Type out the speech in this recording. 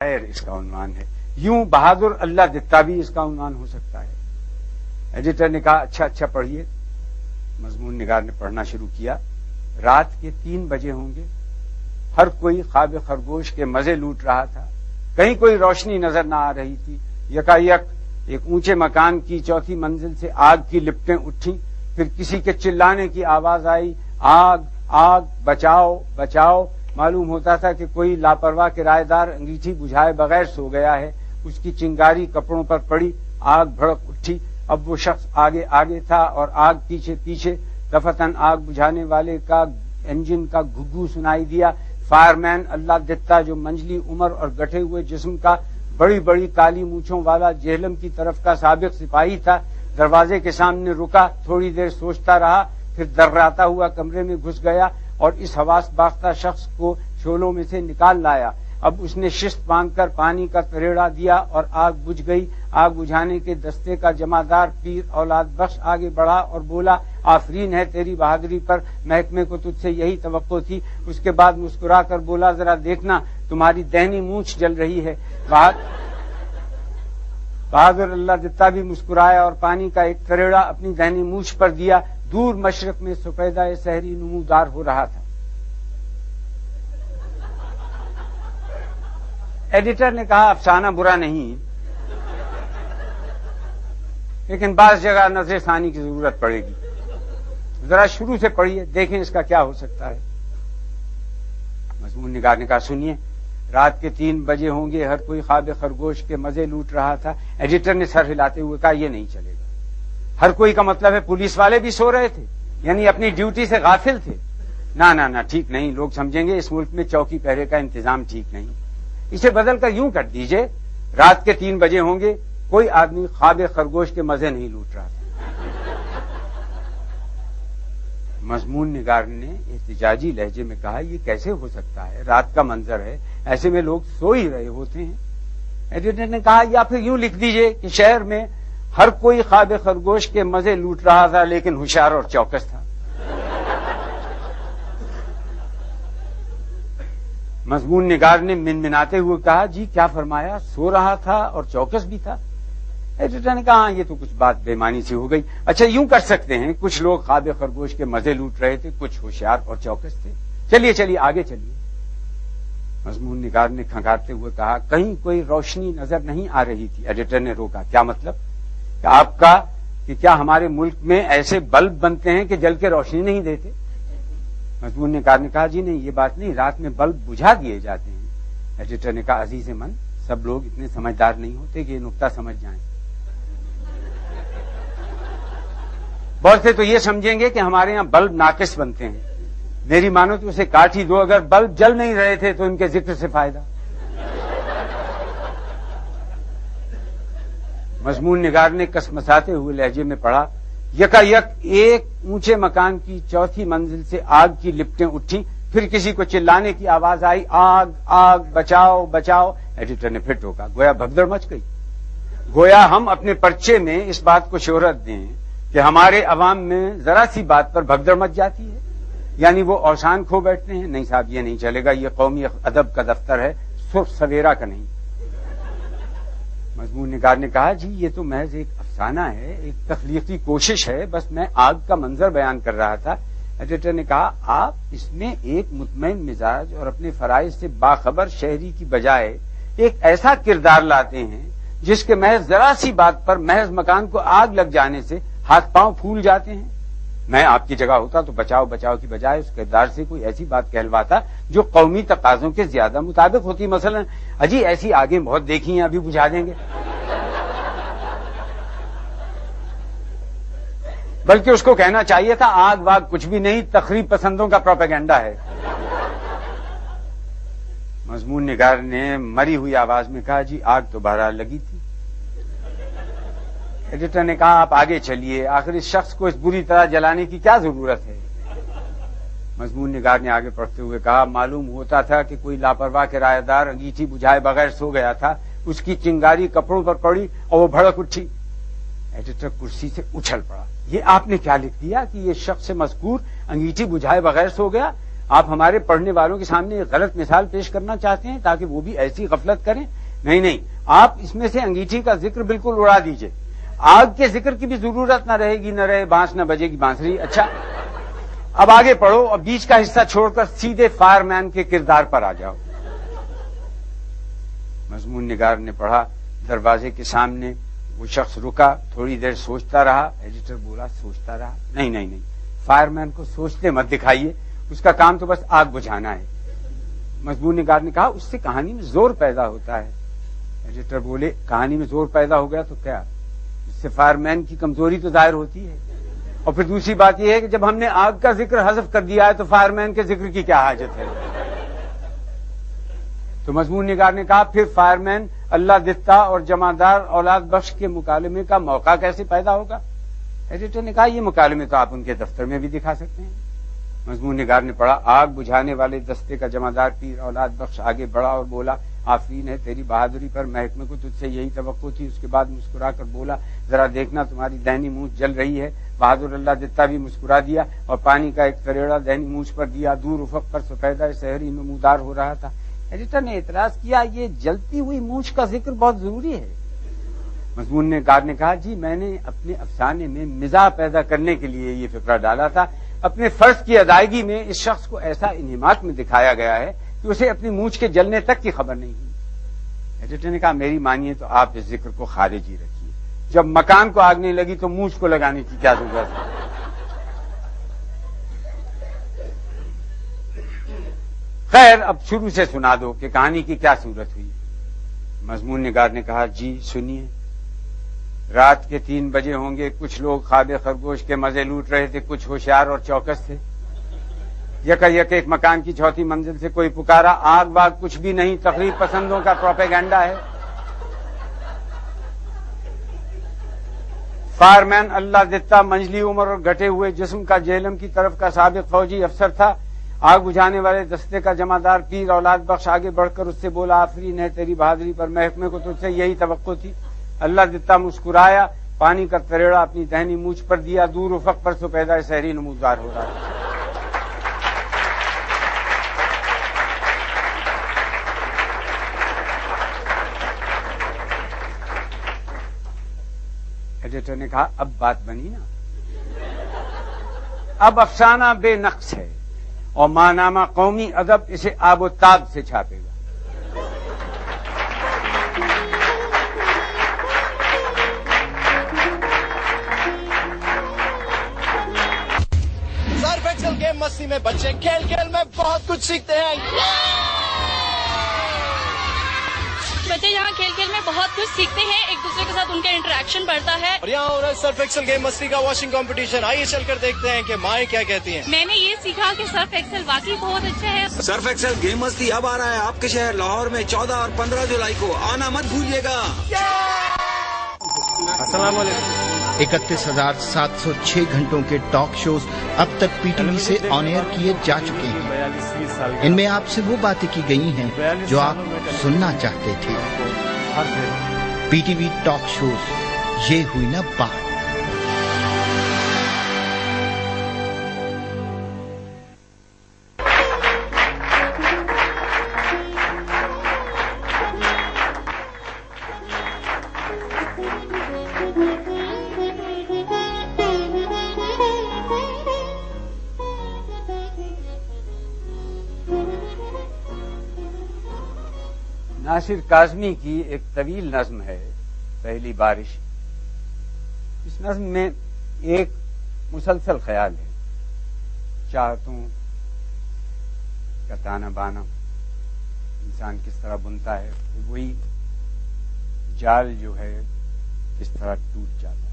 خیر اس کا عنوان ہے۔ یوں بہادر اللہ دتا بھی اس کا عنوان ہو سکتا ہے۔ ایڈیٹر نے کہا اچھا اچھا پڑھیے مضمون نگار نے پڑھنا شروع کیا۔ رات کے تین بجے ہوں گے۔ ہر کوئی خواب خرگوش کے مزے لوٹ رہا تھا۔ کہیں کوئی روشنی نظر نہ آ رہی تھی۔ یکا یک ایک اونچے مکان کی چوتھی منزل سے آگ کی لپٹیں اٹھی پھر کسی کے چلانے کی آواز آئی، آگ آگ، بچاؤ بچاؤ۔ معلوم ہوتا تھا کہ کوئی لاپرواہ کرایہ دار انگیٹھی بجھائے بغیر سو گیا ہے۔ اس کی چنگاری کپڑوں پر پڑی، آگ بھڑک اٹھی۔ اب وہ شخص آگے آگے تھا اور آگ پیچھے پیچھے دفتن آگ بجھانے والے کا انجن کا گگو سنائی دیا۔ فائر مین اللہ دتا جو منجلی عمر اور گٹھے ہوئے جسم کا بڑی بڑی کالی مونچھوں والا جہلم کی طرف کا سابق سپاہی تھا۔ دروازے کے سامنے رکا، تھوڑی دیر سوچتا رہا، پھر درراتا ہوا کمرے میں گھس گیا۔ اور اس حواس باختہ شخص کو شولوں میں سے نکال لایا۔ اب اس نے شست باندھ کر پانی کا تریڑا دیا اور آگ بجھ گئی۔ آگ بجھانے کے دستے کا جمعدار پیر اولاد بخش آگے بڑھا اور بولا، آفرین ہے تیری بہادری پر، محکمے کو تجھ سے یہی توقع تھی۔ اس کے بعد مسکرا کر بولا، ذرا دیکھنا، تمہاری دہنی مونچھ جل رہی ہے۔ بہادر اللہ دتا بھی مسکرایا اور پانی کا ایک تریڑا اپنی دہنی مونچھ پر دیا دور مشرق میں سفیدہ شہری نمودار ہو رہا تھا۔ ایڈیٹر نے کہا، افسانہ برا نہیں۔ لیکن بعض جگہ نظر ثانی کی ضرورت پڑے گی۔ ذرا شروع سے پڑھیے، دیکھیں اس کا کیا ہو سکتا ہے۔ مضمون نگار نے کہا، سنیے، رات کے تین بجے ہوں گے، ہر کوئی خواب خرگوش کے مزے لوٹ رہا تھا۔ ایڈیٹر نے سر ہلاتے ہوئے کہا، یہ نہیں چلے گا۔ ہر کوئی کا مطلب ہے پولیس والے بھی سو رہے تھے یعنی اپنی ڈیوٹی سے غافل تھے۔ نہ نہ ٹھیک نہیں، لوگ سمجھیں گے اس ملک میں چوکی پہرے کا انتظام ٹھیک نہیں۔ اسے بدل کر یوں کر دیجیے، رات کے تین بجے ہوں گے، کوئی آدمی خواب خرگوش کے مزے نہیں لوٹ رہا تھا۔ مضمون نگار نے احتجاجی لہجے میں کہا، یہ کیسے ہو سکتا ہے؟ رات کا منظر ہے، ایسے میں لوگ سو ہی رہے ہوتے ہیں۔ ایڈیٹر نے کہا، یا پھر یوں لکھ دیجیے کہ شہر میں ہر کوئی خواب خرگوش کے مزے لوٹ رہا تھا لیکن ہوشیار اور چوکس تھا۔ مضمون نگار نے من مناتے ہوئے کہا جی کیا فرمایا؟ سو رہا تھا اور چوکس بھی تھا۔ ایڈیٹر نے کہا ہاں یہ تو کچھ بات بےمانی سی ہو گئی۔ اچھا یوں کر سکتے ہیں۔ کچھ لوگ خواب خرگوش کے مزے لوٹ رہے تھے، کچھ ہوشیار اور چوکس تھے۔ چلیے چلیے، آگے چلیے۔ مضمون نگار نے کھنگارتے ہوئے کہا، کہیں کوئی روشنی نظر نہیں آ رہی تھی۔ ایڈیٹر نے روکا، کیا مطلب؟ آپ کا کہ کیا ہمارے ملک میں ایسے بلب بنتے ہیں کہ جل کے روشنی نہیں دیتے؟ مضمون نے کہا جی نہیں، یہ بات نہیں، رات میں بلب بجھا دیے جاتے ہیں۔ ایڈیٹر نے کہا، عزیز من، سب لوگ اتنے سمجھدار نہیں ہوتے کہ یہ نقطہ سمجھ جائیں۔ بہت سے تو یہ سمجھیں گے کہ ہمارے یہاں بلب ناقص بنتے ہیں۔ میری مانو تو اسے کاٹ ہی دو، اگر بلب جل نہیں رہے تھے تو ان کے ذکر سے فائدہ۔ مضمون نگار نے کسمساتے ہوئے لہجے میں پڑھا یکا یک ایک اونچے مکان کی چوتھی منزل سے آگ کی لپٹیں اٹھی پھر کسی کو چلانے کی آواز آئی، آگ آگ، بچاؤ بچاؤ۔ ایڈیٹر نے پھر ٹوکا، گویا بھگدڑ مچ گئی۔ گویا ہم اپنے پرچے میں اس بات کو شہرت دیں کہ ہمارے عوام میں ذرا سی بات پر بھگدڑ مچ جاتی ہے۔ یعنی وہ اوسان کھو بیٹھتے ہیں، نہیں صاحب، یہ نہیں چلے گا، یہ قومی ادب کا دفتر ہے سرخ سویرا کا نہیں۔ مضمون نگار نے کہا جی یہ تو محض ایک افسانہ ہے، ایک تخلیقی کوشش ہے، بس میں آگ کا منظر بیان کر رہا تھا۔ ایڈیٹر نے کہا، آپ اس میں ایک مطمئن مزاج اور اپنے فرائض سے باخبر شہری کی بجائے ایک ایسا کردار لاتے ہیں، جس کے محض ذرا سی بات پر محض مکان کو آگ لگ جانے سے ہاتھ پاؤں پھول جاتے ہیں۔ میں آپ کی جگہ ہوتا تو بچاؤ بچاؤ کی بجائے اس کردار سے کوئی ایسی بات کہلواتا جو قومی تقاضوں کے زیادہ مطابق ہوتی۔ مثلا، اجی ایسی آگے بہت دیکھی ہیں، ابھی بجھا دیں گے۔ بلکہ اس کو کہنا چاہیے تھا، آگ واگ کچھ بھی نہیں، تقریب پسندوں کا پروپیگنڈا ہے۔ مضمون نگار نے مری ہوئی آواز میں کہا جی آگ تو بہرحال لگی تھی۔ ایڈیٹر نے کہا، آپ آگے چلیے۔ آخر اس شخص کو اس بری طرح جلانے کی کیا ضرورت ہے? مضمون نگار نے آگے پڑھتے ہوئے کہا، معلوم ہوتا تھا کہ کوئی لاپرواہ کرایہ دار انگیٹھی بجھائے بغیر سو گیا تھا۔ اس کی چنگاری کپڑوں پر پڑی اور وہ بھڑک اٹھی۔ ایڈیٹر کرسی سے اچھل پڑا۔ یہ آپ نے کیا لکھ دیا کہ یہ شخص مذکور انگیٹھی بجھائے بغیر سو گیا؟ آپ ہمارے پڑھنے والوں کے سامنے ایک غلط مثال پیش کرنا چاہتے ہیں تاکہ وہ بھی ایسی غفلت کریں؟ نہیں نہیں، آپ اس میں سے انگیٹھی کا ذکر بالکل اڑا دیجیے۔ آگ کے ذکر کی بھی ضرورت نہ رہے گی، نہ رہے، بانس نہ بجے گی بانسری اچھا اب آگے پڑھو اور بیچ کا حصہ چھوڑ کر سیدھے فائر مین کے کردار پر آ جاؤ۔ مضمون نگار نے پڑھا، دروازے کے سامنے وہ شخص رکا، تھوڑی دیر سوچتا رہا، ایڈیٹر بولا سوچتا رہا۔ نہیں نہیں نہیں، فائر مین کو سوچتے مت دکھائیے، اس کا کام تو بس آگ بجھانا ہے۔ مضمون نگار نے کہا، اس سے کہانی میں زور پیدا ہوتا ہے۔ ایڈیٹر بولے، کہانی میں زور پیدا ہو گیا تو کیا؟ سے فائر مین کی کمزوری تو ظاہر ہوتی ہے۔ اور پھر دوسری بات یہ ہے کہ جب ہم نے آگ کا ذکر حذف کر دیا ہے تو فائر مین کے ذکر کی کیا حاجت ہے؟ تو مضمون نگار نے کہا، پھر فائر مین اللہ دتا اور جمعدار اولاد بخش کے مکالمے کا موقع کیسے پیدا ہوگا؟ ایڈیٹر نے کہا، یہ مکالمے تو آپ ان کے دفتر میں بھی دکھا سکتے ہیں۔ مضمون نگار نے پڑھا، آگ بجھانے والے دستے کا جمعدار پیر اولاد بخش آگے بڑھا اور بولا آفرین ہے، تیری بہادری پر محکمے کو تجھ سے یہی توقع تھی۔ اس کے بعد مسکرا کر بولا، ذرا دیکھنا تمہاری دہنی مونچھ جل رہی ہے۔ بہادر اللہ دتا بھی مسکرا دیا اور پانی کا ایک تریڑا دہنی مونچھ پر دیا، دور افق پر سفیدہ شہری نمودار ہو رہا تھا۔ ایڈیٹر نے اعتراض کیا، یہ جلتی ہوئی مونچھ کا ذکر بہت ضروری ہے۔ مضمون نے کار نے کہا جی میں نے اپنے افسانے میں مزاح پیدا کرنے کے لیے یہ فکرہ ڈالا تھا۔ اپنے فرض کی ادائیگی میں اس شخص کو ایسا انہمات میں دکھایا گیا ہے کہ اسے اپنی مونچھ کے جلنے تک کی خبر نہیں ہوئی۔ ایڈیٹر نے کہا، میری مانیے تو آپ اس ذکر کو خارج ہی رکھیے۔ جب مکان کو آگ نہیں لگی تو مونچھ کو لگانے کی کیا ضرورت ہے؟ خیر، اب شروع سے سنا دو کہ کہانی کی کیا صورت ہوئی۔ مضمون نگار نے کہا جی سنیے۔ رات کے تین بجے ہوں گے، کچھ لوگ خواب خرگوش کے مزے لوٹ رہے تھے، کچھ ہوشیار اور چوکس تھے۔ یک یک ایک مکان کی چوتھی منزل سے کوئی پکارا۔ آگ باغ کچھ بھی نہیں، تقریب پسندوں کا پروپیگنڈا ہے۔ فائر مین اللہ دتا منجلی عمر اور گٹے ہوئے جسم کا جیلم کی طرف کا سابق فوجی افسر تھا۔ آگ بجھانے والے دستے کا جمعدار پیر اولاد بخش آگے بڑھ کر اس سے بولا آفرین ہے تیری بہادری پر محکمے کو تجھ سے یہی توقع تھی۔ اللہ دتا مسکرایا، پانی کا تریڑا اپنی دہنی مونچھ پر دیا، دور افق پر سو پیدا شہری نمودار ہو رہا۔ ہے ایڈیٹر نے کہا، اب بات بنی نا۔ اب افسانہ بے نقص ہے۔ اور مانامہ قومی ادب اسے آب و تاب سے چھاپے گا۔ گیم مستی میں بچے کھیل کھیل میں بہت کچھ سیکھتے ہیں۔ بچے یہاں کھیل کھیل میں بہت کچھ سیکھتے ہیں ایک دوسرے کے ساتھ ان کا انٹریکشن بڑھتا ہے۔ اور یہاں ہو رہا ہے سرف ایکسل گیم مستی کا واشنگ کمپٹیشن آئیے چل کر دیکھتے ہیں کہ مائیں کیا کہتی ہیں۔ میں نے یہ سیکھا کہ سرف ایکسل واقعی بہت اچھا ہے۔ سرف ایکسل گیم مستی اب آ رہا ہے آپ کے شہر لاہور میں چودہ اور پندرہ جولائی کو۔ آنا مت بھولیے گا۔ السلام علیکم۔ اکتیس ہزار سات سو چھ گھنٹوں کے ٹاک شوز اب تک پی ٹی وی سے آن ایئر کیے جا چکے ہیں۔ ان میں آپ سے وہ باتیں کی گئی ہیں جو آپ سننا چاہتے تھے۔ پی ٹی وی ٹاک شوز یہ ہوئی نا بات۔ ناصر کاظمی کی ایک طویل نظم ہے، پہلی بارش۔ اس نظم میں ایک مسلسل خیال ہے۔ چاہتوں کا تانا بانا۔ انسان کس طرح بنتا ہے، وہی جال جو ہے، کس طرح ٹوٹ جاتا ہے۔